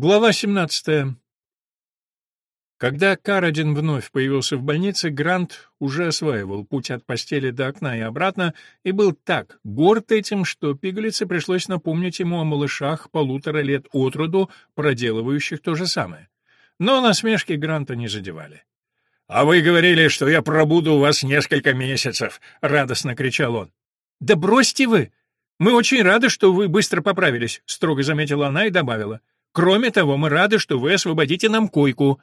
Глава 17. Когда Карадин вновь появился в больнице, Грант уже осваивал путь от постели до окна и обратно и был так горд этим, что пигалице пришлось напомнить ему о малышах полутора лет от роду, проделывающих то же самое. Но насмешки Гранта не задевали. «А вы говорили, что я пробуду у вас несколько месяцев!» — радостно кричал он. «Да бросьте вы! Мы очень рады, что вы быстро поправились», — строго заметила она и добавила. «Кроме того, мы рады, что вы освободите нам койку».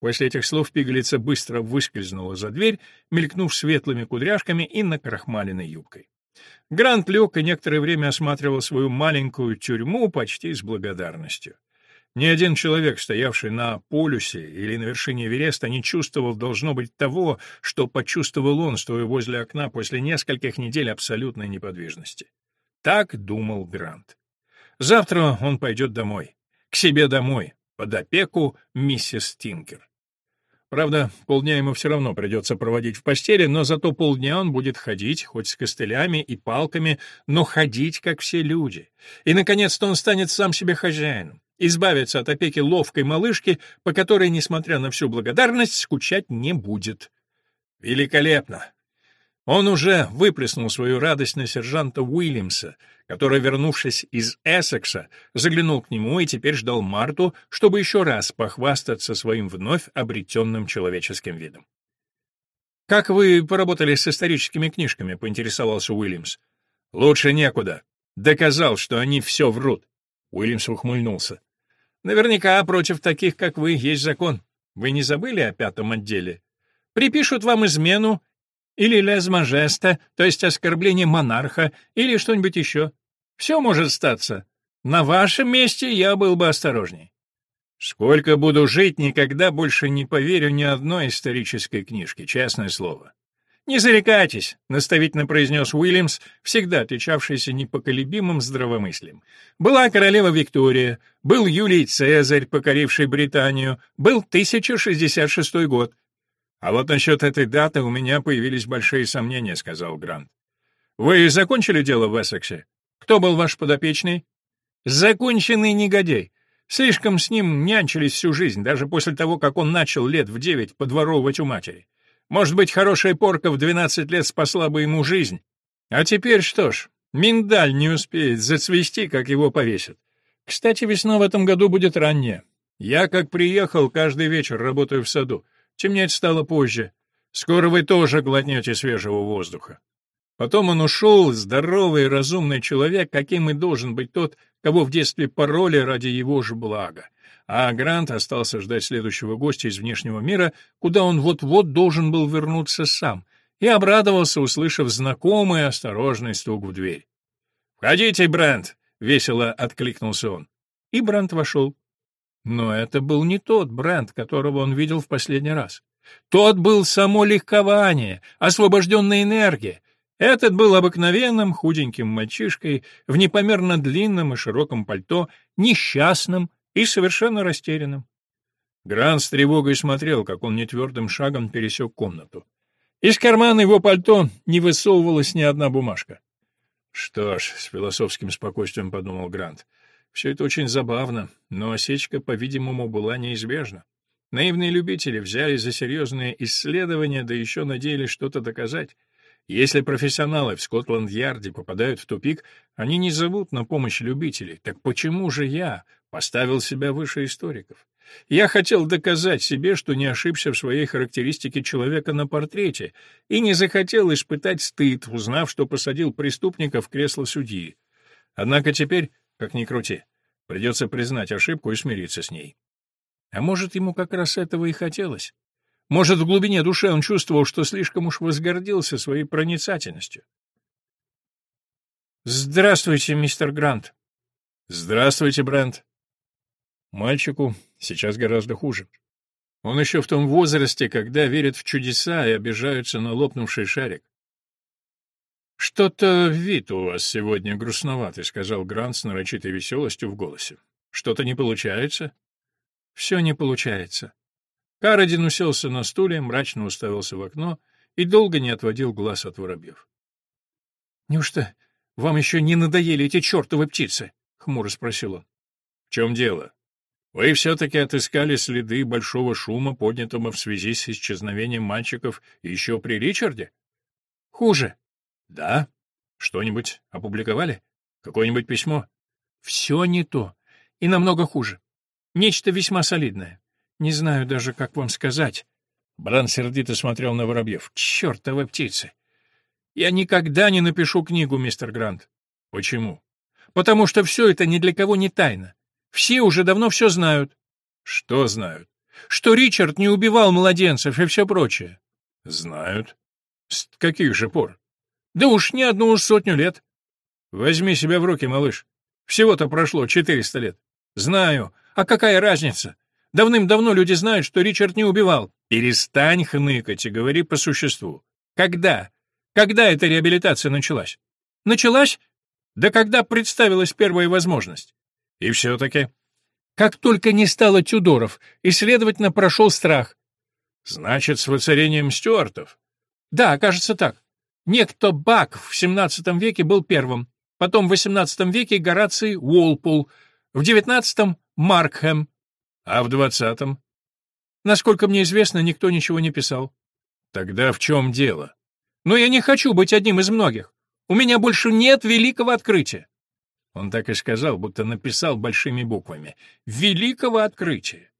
После этих слов пигалица быстро выскользнула за дверь, мелькнув светлыми кудряшками и накрахмаленной юбкой. Грант лег и некоторое время осматривал свою маленькую тюрьму почти с благодарностью. Ни один человек, стоявший на полюсе или на вершине Эвереста, не чувствовал, должно быть, того, что почувствовал он, стоя возле окна после нескольких недель абсолютной неподвижности. Так думал Грант. Завтра он пойдет домой. К себе домой, под опеку миссис Тинкер. Правда, полдня ему все равно придется проводить в постели, но зато полдня он будет ходить, хоть с костылями и палками, но ходить, как все люди. И, наконец-то, он станет сам себе хозяином, избавиться от опеки ловкой малышки, по которой, несмотря на всю благодарность, скучать не будет. Великолепно! Он уже выплеснул свою радость на сержанта Уильямса, который, вернувшись из Эссекса, заглянул к нему и теперь ждал Марту, чтобы еще раз похвастаться своим вновь обретенным человеческим видом. «Как вы поработали с историческими книжками?» — поинтересовался Уильямс. «Лучше некуда. Доказал, что они все врут». Уильямс ухмыльнулся. «Наверняка против таких, как вы, есть закон. Вы не забыли о пятом отделе? Припишут вам измену или лезмажеста, то есть оскорбление монарха, или что-нибудь еще. Все может статься. На вашем месте я был бы осторожней. Сколько буду жить, никогда больше не поверю ни одной исторической книжке, честное слово. «Не зарекайтесь», — наставительно произнес Уильямс, всегда отличавшийся непоколебимым здравомыслием. «Была королева Виктория, был Юлий Цезарь, покоривший Британию, был 1066 год. «А вот насчет этой даты у меня появились большие сомнения», — сказал Грант. «Вы закончили дело в Эссексе? Кто был ваш подопечный?» «Законченный негодяй. Слишком с ним нянчились всю жизнь, даже после того, как он начал лет в девять подворовывать у матери. Может быть, хорошая порка в двенадцать лет спасла бы ему жизнь. А теперь что ж, миндаль не успеет зацвести, как его повесят. Кстати, весна в этом году будет ранняя. Я, как приехал, каждый вечер работаю в саду. Темнеть стало позже. Скоро вы тоже глотнете свежего воздуха. Потом он ушел, здоровый и разумный человек, каким и должен быть тот, кого в детстве пороли ради его же блага. А Грант остался ждать следующего гостя из внешнего мира, куда он вот-вот должен был вернуться сам, и обрадовался, услышав знакомый осторожный стук в дверь. «Входите, Брент!» — весело откликнулся он. И Брент вошел. Но это был не тот бренд, которого он видел в последний раз. Тот был само легкование, освобожденная энергия. Этот был обыкновенным худеньким мальчишкой в непомерно длинном и широком пальто, несчастным и совершенно растерянным. Грант с тревогой смотрел, как он нетвердым шагом пересек комнату. Из кармана его пальто не высовывалась ни одна бумажка. «Что ж», — с философским спокойствием подумал Грант, — все это очень забавно, но осечка, по-видимому, была неизбежна. Наивные любители взяли за серьезные исследования, да еще надеялись что-то доказать. Если профессионалы в Скотланд-Ярде попадают в тупик, они не зовут на помощь любителей. Так почему же я поставил себя выше историков? Я хотел доказать себе, что не ошибся в своей характеристике человека на портрете, и не захотел испытать стыд, узнав, что посадил преступника в кресло судьи. Однако теперь как ни крути. Придется признать ошибку и смириться с ней. А может, ему как раз этого и хотелось? Может, в глубине души он чувствовал, что слишком уж возгордился своей проницательностью? «Здравствуйте, мистер Грант». «Здравствуйте, Брент». Мальчику сейчас гораздо хуже. Он еще в том возрасте, когда верит в чудеса и обижаются на лопнувший шарик. «Что-то вид у вас сегодня грустноватый», — сказал Грант с нарочитой веселостью в голосе. «Что-то не получается?» «Все не получается». Карадин уселся на стуле, мрачно уставился в окно и долго не отводил глаз от воробьев. «Неужто вам еще не надоели эти чертовы птицы?» — хмуро спросил он. «В чем дело?» Вы все-таки отыскали следы большого шума, поднятого в связи с исчезновением мальчиков еще при Ричарде? Хуже. Да? Что-нибудь опубликовали? Какое-нибудь письмо? Все не то. И намного хуже. Нечто весьма солидное. Не знаю даже, как вам сказать. Бран сердито смотрел на Воробьев. Чертовы птицы! Я никогда не напишу книгу, мистер Грант. Почему? Потому что все это ни для кого не тайна. Все уже давно все знают. Что знают? Что Ричард не убивал младенцев и все прочее. Знают. С каких же пор? Да уж не одну сотню лет. Возьми себя в руки, малыш. Всего-то прошло четыреста лет. Знаю. А какая разница? Давным-давно люди знают, что Ричард не убивал. Перестань хныкать и говори по существу. Когда? Когда эта реабилитация началась? Началась? Да когда представилась первая возможность. И все-таки? Как только не стало Тюдоров, и, следовательно, прошел страх. Значит, с воцарением Стюартов? Да, кажется так. Некто Бак в XVII веке был первым, потом в XVIII веке Гораций Уолпол, в XIX — Маркхэм, а в двадцатом? Насколько мне известно, никто ничего не писал. Тогда в чем дело? Но я не хочу быть одним из многих. У меня больше нет великого открытия. Он так и сказал, будто написал большими буквами. «Великого открытия!»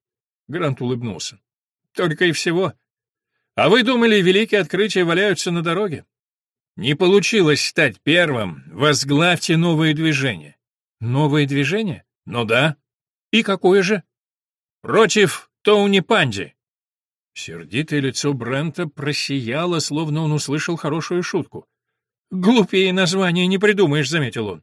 Грант улыбнулся. «Только и всего. А вы думали, великие открытия валяются на дороге? Не получилось стать первым. Возглавьте новое движение». «Новое движение?» «Ну да». «И какое же?» Против Тоуни Панди. Сердитое лицо Брента просияло, словно он услышал хорошую шутку. «Глупее названия не придумаешь», — заметил он.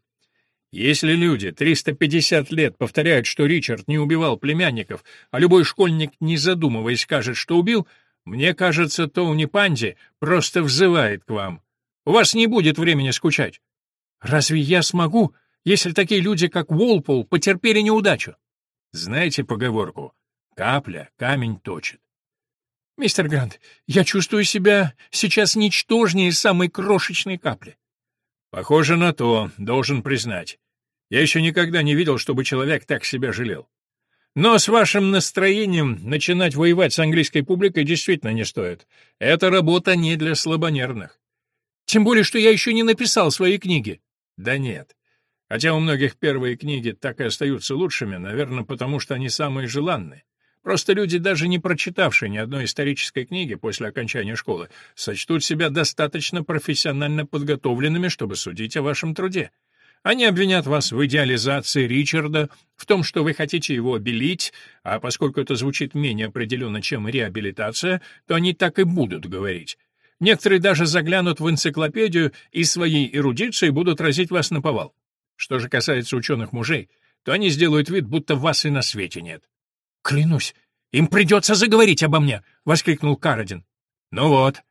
«Если люди 350 лет повторяют, что Ричард не убивал племянников, а любой школьник, не задумываясь, скажет, что убил, мне кажется, Тоуни Панди просто взывает к вам. У вас не будет времени скучать». «Разве я смогу, если такие люди, как Уолпол, потерпели неудачу?» Знаете поговорку? Капля камень точит. Мистер Грант, я чувствую себя сейчас ничтожнее самой крошечной капли. Похоже на то, должен признать. Я еще никогда не видел, чтобы человек так себя жалел. Но с вашим настроением начинать воевать с английской публикой действительно не стоит. Эта работа не для слабонервных. Тем более, что я еще не написал свои книги. Да нет. Хотя у многих первые книги так и остаются лучшими, наверное, потому что они самые желанные. Просто люди, даже не прочитавшие ни одной исторической книги после окончания школы, сочтут себя достаточно профессионально подготовленными, чтобы судить о вашем труде. Они обвинят вас в идеализации Ричарда, в том, что вы хотите его обелить, а поскольку это звучит менее определенно, чем реабилитация, то они так и будут говорить. Некоторые даже заглянут в энциклопедию и своей эрудицией будут разить вас на повал. Что же касается ученых мужей, то они сделают вид, будто вас и на свете нет. — Клянусь, им придется заговорить обо мне! — воскликнул Карадин. — Ну вот.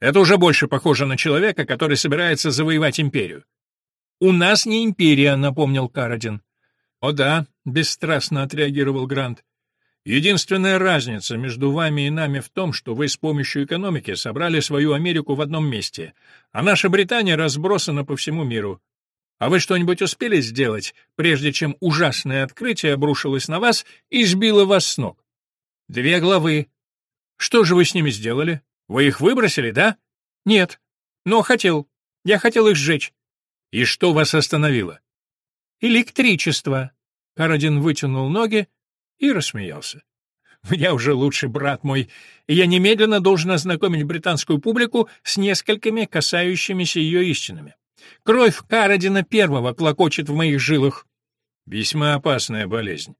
Это уже больше похоже на человека, который собирается завоевать империю. — У нас не империя, — напомнил Карадин. — О да, — бесстрастно отреагировал Грант. Единственная разница между вами и нами в том, что вы с помощью экономики собрали свою Америку в одном месте, а наша Британия разбросана по всему миру. А вы что-нибудь успели сделать, прежде чем ужасное открытие обрушилось на вас и сбило вас с ног? Две главы. Что же вы с ними сделали? Вы их выбросили, да? Нет. Но хотел. Я хотел их сжечь. И что вас остановило? Электричество. Карадин вытянул ноги и рассмеялся. Я уже лучший брат мой, и я немедленно должен ознакомить британскую публику с несколькими касающимися ее истинами. Кровь Карадина первого клокочет в моих жилах. Весьма опасная болезнь.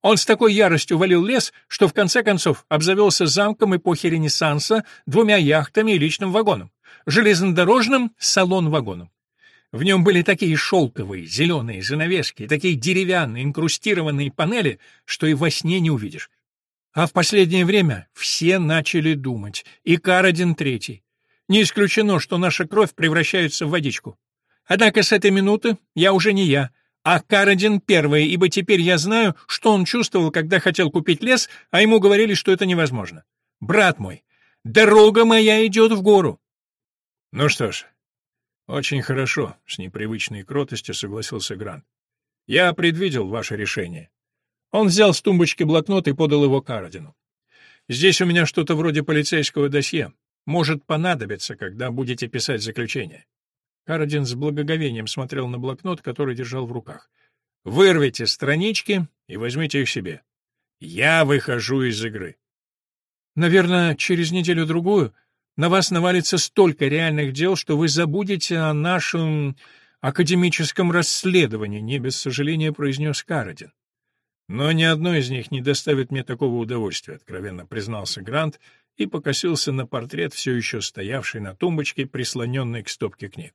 Он с такой яростью валил лес, что в конце концов обзавелся замком эпохи Ренессанса, двумя яхтами и личным вагоном, железнодорожным салон-вагоном. В нем были такие шелковые, зеленые занавески, такие деревянные, инкрустированные панели, что и во сне не увидишь. А в последнее время все начали думать, и Карадин третий, не исключено, что наша кровь превращается в водичку. Однако с этой минуты я уже не я, а Карадин первый, ибо теперь я знаю, что он чувствовал, когда хотел купить лес, а ему говорили, что это невозможно. Брат мой, дорога моя идет в гору. Ну что ж, очень хорошо, с непривычной кротостью согласился Грант. Я предвидел ваше решение. Он взял с тумбочки блокнот и подал его Карадину. «Здесь у меня что-то вроде полицейского досье. Может понадобиться, когда будете писать заключение». Карадин с благоговением смотрел на блокнот, который держал в руках. «Вырвите странички и возьмите их себе. Я выхожу из игры». «Наверное, через неделю-другую на вас навалится столько реальных дел, что вы забудете о нашем академическом расследовании», — не без сожаления произнес Карадин. Но ни одно из них не доставит мне такого удовольствия, откровенно признался Грант и покосился на портрет, все еще стоявший на тумбочке, прислоненный к стопке книг.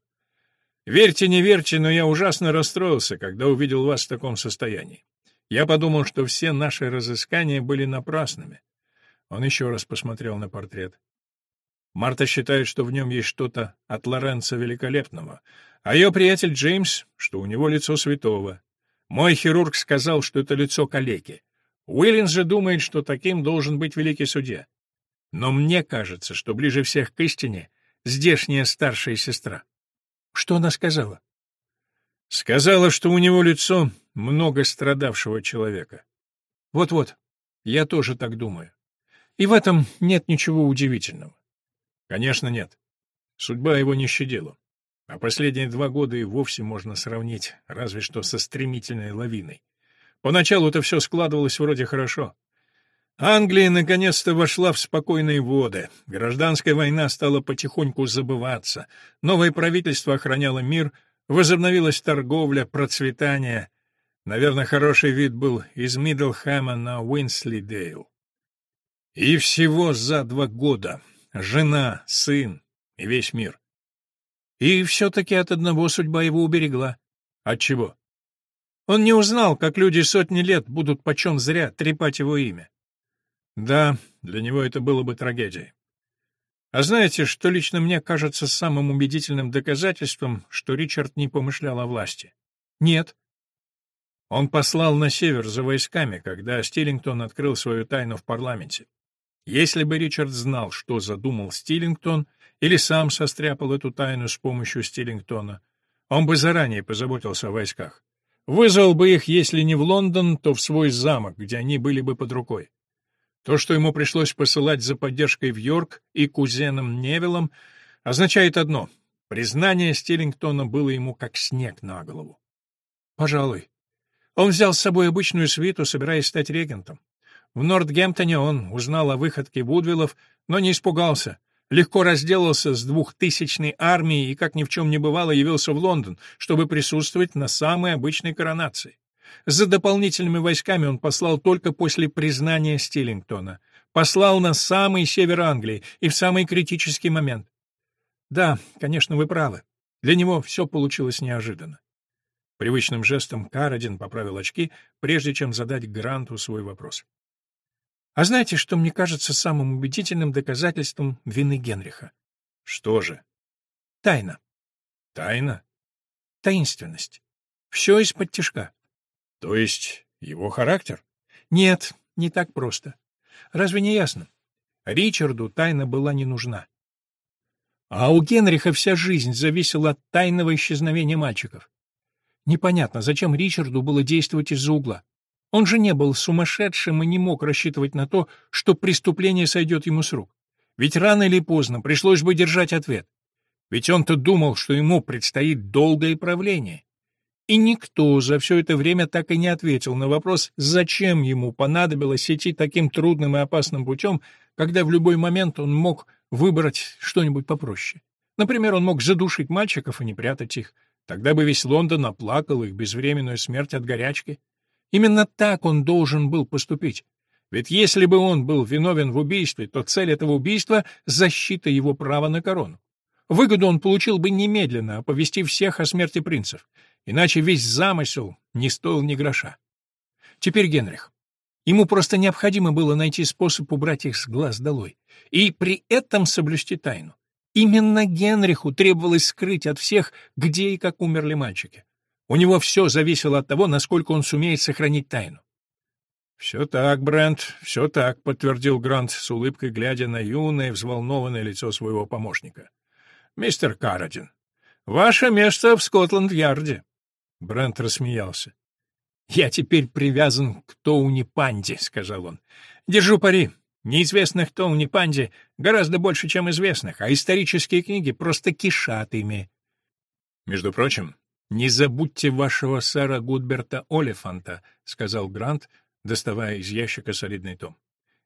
Верьте, не верьте, но я ужасно расстроился, когда увидел вас в таком состоянии. Я подумал, что все наши разыскания были напрасными. Он еще раз посмотрел на портрет. Марта считает, что в нем есть что-то от Лоренца Великолепного, а ее приятель Джеймс, что у него лицо святого. Мой хирург сказал, что это лицо калеки. Уиллинс же думает, что таким должен быть великий судья. Но мне кажется, что ближе всех к истине здешняя старшая сестра. Что она сказала? Сказала, что у него лицо много страдавшего человека. Вот-вот, я тоже так думаю. И в этом нет ничего удивительного. Конечно, нет. Судьба его не щадила. А последние два года и вовсе можно сравнить, разве что со стремительной лавиной. Поначалу-то все складывалось вроде хорошо. Англия наконец-то вошла в спокойные воды. Гражданская война стала потихоньку забываться. Новое правительство охраняло мир, возобновилась торговля, процветание. Наверное, хороший вид был из Миддлхэма на Уинслидейл. И всего за два года. Жена, сын и весь мир. И все-таки от одного судьба его уберегла. От чего? Он не узнал, как люди сотни лет будут почем зря трепать его имя. Да, для него это было бы трагедией. А знаете, что лично мне кажется самым убедительным доказательством, что Ричард не помышлял о власти? Нет. Он послал на север за войсками, когда Стиллингтон открыл свою тайну в парламенте. Если бы Ричард знал, что задумал Стиллингтон, или сам состряпал эту тайну с помощью Стиллингтона, он бы заранее позаботился о войсках. Вызвал бы их, если не в Лондон, то в свой замок, где они были бы под рукой. То, что ему пришлось посылать за поддержкой в Йорк и кузенам Невиллом, означает одно — признание Стиллингтона было ему как снег на голову. Пожалуй. Он взял с собой обычную свиту, собираясь стать регентом. В Нортгемптоне он узнал о выходке Вудвиллов, но не испугался — легко разделался с двухтысячной армией и, как ни в чем не бывало, явился в Лондон, чтобы присутствовать на самой обычной коронации. За дополнительными войсками он послал только после признания Стиллингтона. Послал на самый север Англии и в самый критический момент. Да, конечно, вы правы. Для него все получилось неожиданно. Привычным жестом Карадин поправил очки, прежде чем задать Гранту свой вопрос. А знаете, что мне кажется самым убедительным доказательством вины Генриха? Что же? Тайна. Тайна? Таинственность. Все из-под тяжка. То есть его характер? Нет, не так просто. Разве не ясно? Ричарду тайна была не нужна. А у Генриха вся жизнь зависела от тайного исчезновения мальчиков. Непонятно, зачем Ричарду было действовать из-за угла. Он же не был сумасшедшим и не мог рассчитывать на то, что преступление сойдет ему с рук. Ведь рано или поздно пришлось бы держать ответ. Ведь он-то думал, что ему предстоит долгое правление. И никто за все это время так и не ответил на вопрос, зачем ему понадобилось идти таким трудным и опасным путем, когда в любой момент он мог выбрать что-нибудь попроще. Например, он мог задушить мальчиков и не прятать их. Тогда бы весь Лондон оплакал их безвременную смерть от горячки. Именно так он должен был поступить. Ведь если бы он был виновен в убийстве, то цель этого убийства — защита его права на корону. Выгоду он получил бы немедленно, оповестив всех о смерти принцев. Иначе весь замысел не стоил ни гроша. Теперь Генрих. Ему просто необходимо было найти способ убрать их с глаз долой. И при этом соблюсти тайну. Именно Генриху требовалось скрыть от всех, где и как умерли мальчики. У него все зависело от того, насколько он сумеет сохранить тайну. «Все так, Брент, все так», — подтвердил Грант с улыбкой, глядя на юное, взволнованное лицо своего помощника. «Мистер Карадин, ваше место в Скотланд-Ярде». Брент рассмеялся. «Я теперь привязан к Тоуни-Панди», — сказал он. «Держу пари. Неизвестных Тоуни-Панди гораздо больше, чем известных, а исторические книги просто кишат ими». «Между прочим, не забудьте вашего сэра Гудберта Олефанта», — сказал Грант, доставая из ящика солидный том.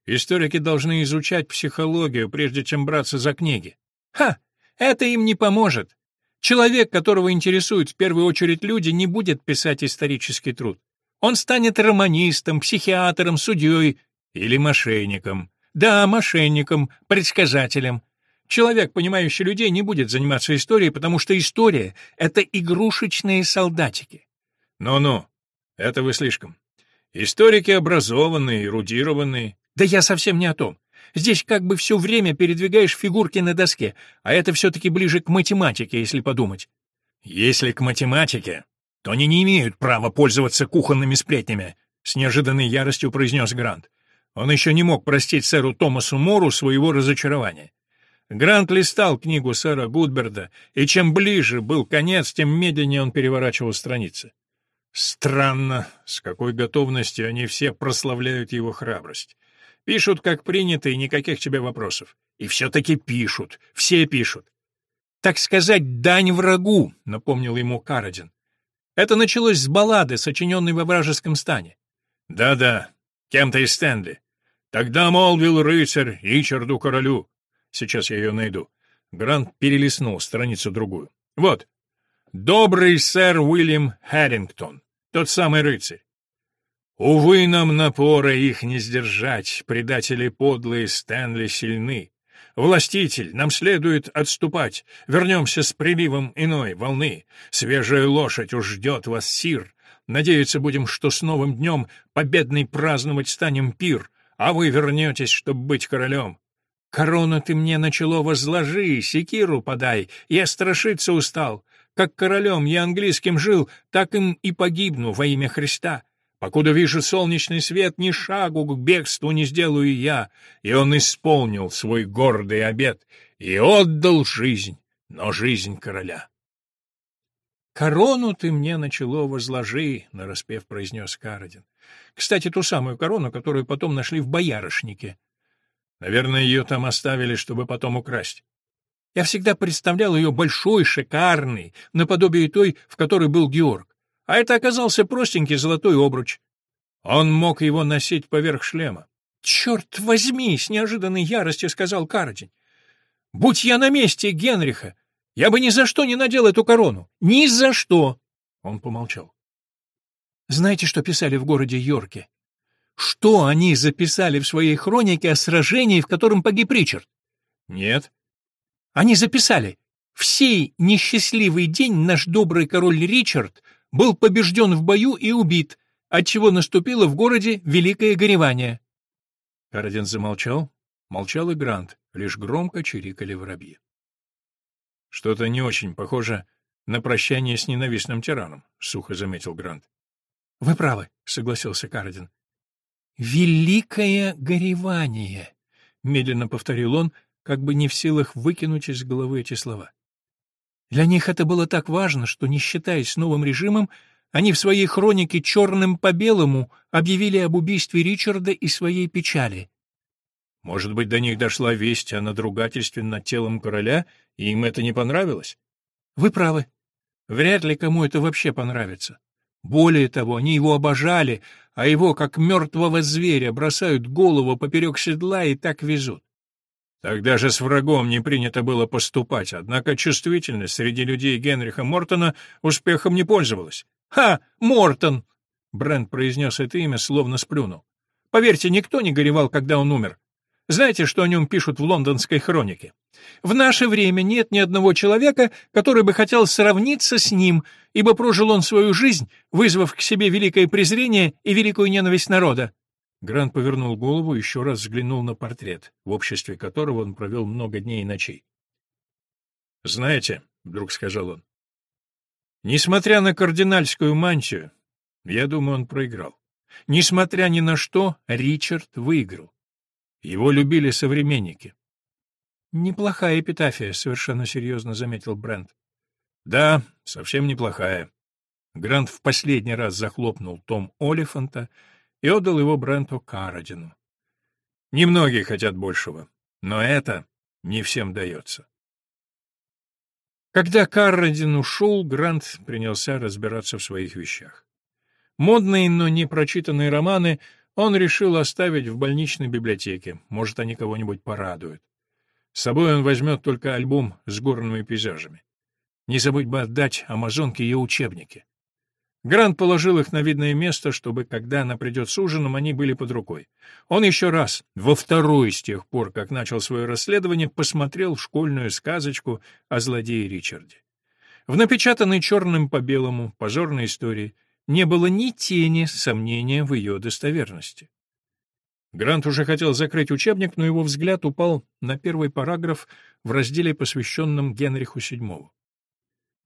«Историки должны изучать психологию, прежде чем браться за книги». «Ха! Это им не поможет. Человек, которого интересуют в первую очередь люди, не будет писать исторический труд. Он станет романистом, психиатром, судьей или мошенником. Да, мошенником, предсказателем. Человек, понимающий людей, не будет заниматься историей, потому что история — это игрушечные солдатики. Ну-ну, это вы слишком. Историки образованные, эрудированные. Да я совсем не о том. Здесь как бы все время передвигаешь фигурки на доске, а это все-таки ближе к математике, если подумать. Если к математике, то они не имеют права пользоваться кухонными сплетнями, с неожиданной яростью произнес Грант. Он еще не мог простить сэру Томасу Мору своего разочарования. Грант листал книгу сэра Гудберда, и чем ближе был конец, тем медленнее он переворачивал страницы. Странно, с какой готовностью они все прославляют его храбрость. Пишут, как принято, и никаких тебе вопросов. И все-таки пишут, все пишут. «Так сказать, дань врагу», — напомнил ему Карадин. Это началось с баллады, сочиненной во вражеском стане. «Да-да, кем-то из Стэнли. Тогда молвил рыцарь Ричарду королю. Сейчас я ее найду». Грант перелистнул страницу другую. «Вот. Добрый сэр Уильям Харрингтон, тот самый рыцарь. Увы, нам напора их не сдержать, предатели подлые Стэнли сильны. Властитель, нам следует отступать, вернемся с приливом иной волны. Свежая лошадь уж ждет вас, сир. Надеяться будем, что с новым днем победный праздновать станем пир, а вы вернетесь, чтобы быть королем. Корону ты мне на чело возложи, секиру подай, я страшиться устал. Как королем я английским жил, так им и погибну во имя Христа. Покуда вижу солнечный свет, ни шагу к бегству не сделаю я. И он исполнил свой гордый обет и отдал жизнь, но жизнь короля. «Корону ты мне на чело возложи», — нараспев произнес Карадин. «Кстати, ту самую корону, которую потом нашли в боярышнике. Наверное, ее там оставили, чтобы потом украсть. Я всегда представлял ее большой, шикарной, наподобие той, в которой был Георг а это оказался простенький золотой обруч. Он мог его носить поверх шлема. «Черт возьми!» — с неожиданной яростью сказал Карадин. «Будь я на месте Генриха, я бы ни за что не надел эту корону. Ни за что!» Он помолчал. «Знаете, что писали в городе Йорке? Что они записали в своей хронике о сражении, в котором погиб Ричард?» «Нет». «Они записали. В сей несчастливый день наш добрый король Ричард был побежден в бою и убит, отчего наступило в городе великое горевание. Карадин замолчал, молчал и Грант, лишь громко чирикали воробьи. «Что-то не очень похоже на прощание с ненавистным тираном», — сухо заметил Грант. «Вы правы», — согласился Карадин. «Великое горевание», — медленно повторил он, как бы не в силах выкинуть из головы эти слова. Для них это было так важно, что, не считаясь новым режимом, они в своей хронике «Черным по белому» объявили об убийстве Ричарда и своей печали. Может быть, до них дошла весть о надругательстве над телом короля, и им это не понравилось? Вы правы. Вряд ли кому это вообще понравится. Более того, они его обожали, а его, как мертвого зверя, бросают голову поперек седла и так везут. Тогда же с врагом не принято было поступать, однако чувствительность среди людей Генриха Мортона успехом не пользовалась. «Ха! Мортон!» Брент произнес это имя, словно сплюнул. «Поверьте, никто не горевал, когда он умер. Знаете, что о нем пишут в лондонской хронике? В наше время нет ни одного человека, который бы хотел сравниться с ним, ибо прожил он свою жизнь, вызвав к себе великое презрение и великую ненависть народа. Грант повернул голову и еще раз взглянул на портрет, в обществе которого он провел много дней и ночей. «Знаете», — вдруг сказал он, — «несмотря на кардинальскую мантию, я думаю, он проиграл. Несмотря ни на что, Ричард выиграл. Его любили современники». «Неплохая эпитафия», — совершенно серьезно заметил Брент. «Да, совсем неплохая». Грант в последний раз захлопнул том Олифанта и отдал его Бренту Карадину. Немногие хотят большего, но это не всем дается. Когда Каррадин ушел, Грант принялся разбираться в своих вещах. Модные, но не прочитанные романы он решил оставить в больничной библиотеке, может, они кого-нибудь порадуют. С собой он возьмет только альбом с горными пейзажами. Не забудь бы отдать амазонке ее учебники. Грант положил их на видное место, чтобы, когда она придет с ужином, они были под рукой. Он еще раз, во второй с тех пор, как начал свое расследование, посмотрел школьную сказочку о злодее Ричарде. В напечатанной черным по белому позорной истории не было ни тени сомнения в ее достоверности. Грант уже хотел закрыть учебник, но его взгляд упал на первый параграф в разделе, посвященном Генриху VII.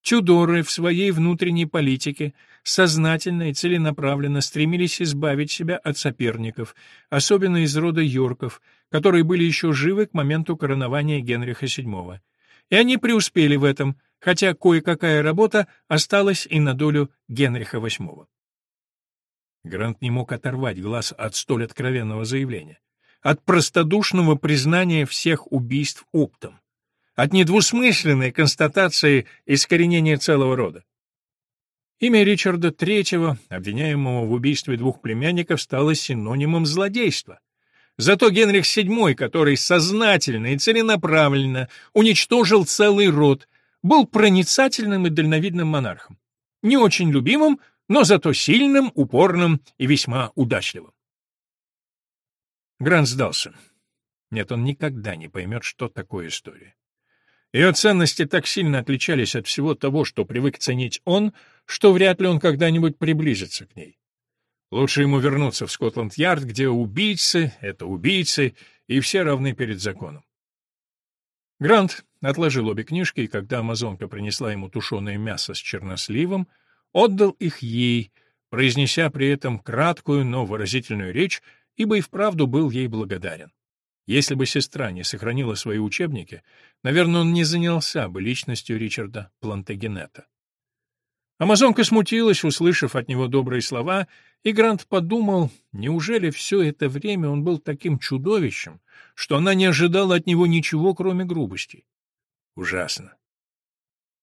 Тюдоры в своей внутренней политике сознательно и целенаправленно стремились избавить себя от соперников, особенно из рода Йорков, которые были еще живы к моменту коронования Генриха VII. И они преуспели в этом, хотя кое-какая работа осталась и на долю Генриха VIII. Грант не мог оторвать глаз от столь откровенного заявления, от простодушного признания всех убийств оптом от недвусмысленной констатации искоренения целого рода. Имя Ричарда III, обвиняемого в убийстве двух племянников, стало синонимом злодейства. Зато Генрих VII, который сознательно и целенаправленно уничтожил целый род, был проницательным и дальновидным монархом. Не очень любимым, но зато сильным, упорным и весьма удачливым. Грант сдался. Нет, он никогда не поймет, что такое история. Ее ценности так сильно отличались от всего того, что привык ценить он, что вряд ли он когда-нибудь приблизится к ней. Лучше ему вернуться в Скотланд-Ярд, где убийцы — это убийцы, и все равны перед законом. Грант отложил обе книжки, и когда амазонка принесла ему тушеное мясо с черносливом, отдал их ей, произнеся при этом краткую, но выразительную речь, ибо и вправду был ей благодарен. Если бы сестра не сохранила свои учебники, наверное, он не занялся бы личностью Ричарда Плантагенета. Амазонка смутилась, услышав от него добрые слова, и Грант подумал, неужели все это время он был таким чудовищем, что она не ожидала от него ничего, кроме грубостей. Ужасно.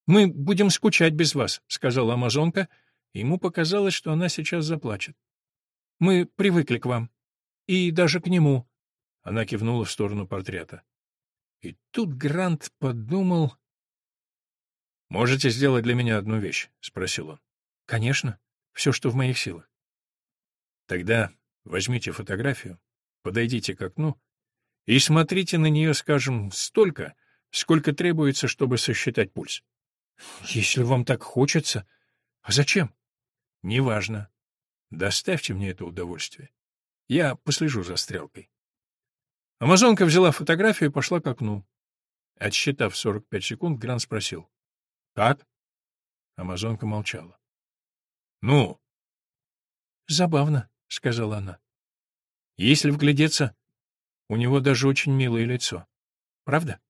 «Мы будем скучать без вас», — сказала Амазонка, ему показалось, что она сейчас заплачет. «Мы привыкли к вам. И даже к нему. Она кивнула в сторону портрета. И тут Грант подумал... «Можете сделать для меня одну вещь?» — спросил он. «Конечно. Все, что в моих силах». «Тогда возьмите фотографию, подойдите к окну и смотрите на нее, скажем, столько, сколько требуется, чтобы сосчитать пульс». «Если вам так хочется. А зачем?» «Неважно. Доставьте мне это удовольствие. Я послежу за стрелкой». Амазонка взяла фотографию и пошла к окну. Отсчитав 45 секунд, Грант спросил. «Как?» Амазонка молчала. «Ну?» «Забавно», — сказала она. «Если вглядеться, у него даже очень милое лицо. Правда?»